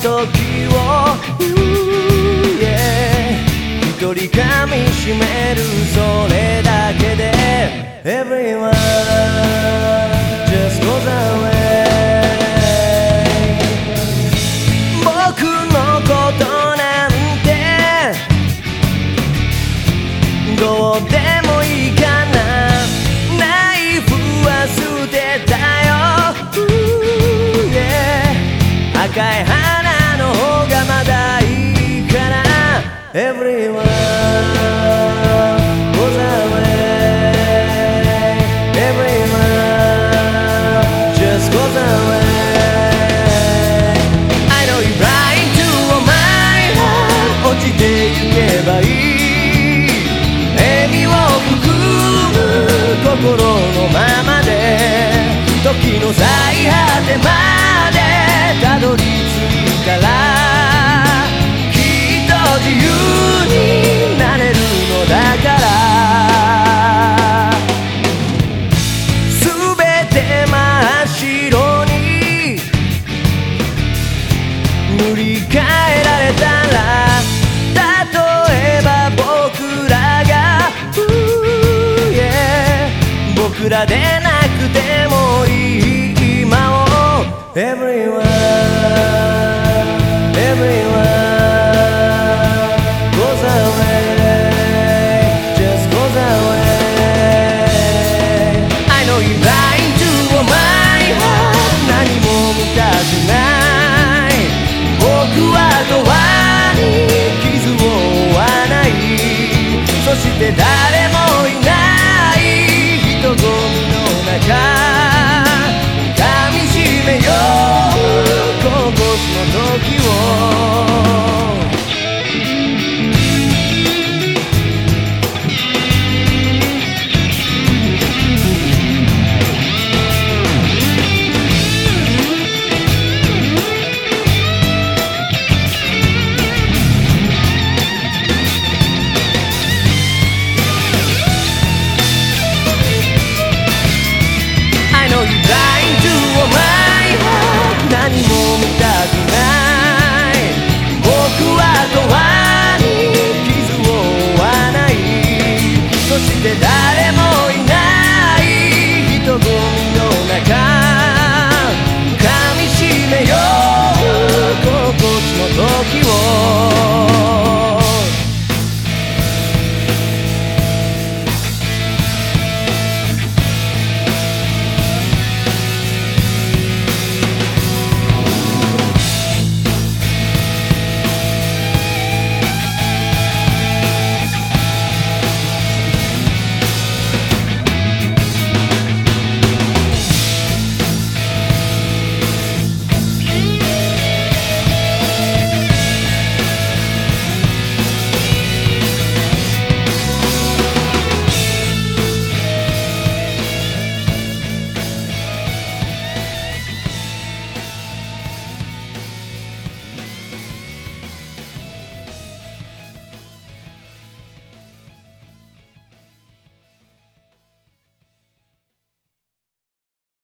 時を、yeah、一人噛みしめるそれだけで Everyone just goes away 僕のことなんてどうでもいいかな。ナイフは捨てたよ、yeah、赤い花まだいいから Everyone goes away every は just go away I know you blind to my heart 落ちてゆけばいい笑みを含む心のままで時の最果てま塗り返られたら例えば僕らが Ooh, yeah 僕らでなくてもいい今を。Everyone して誰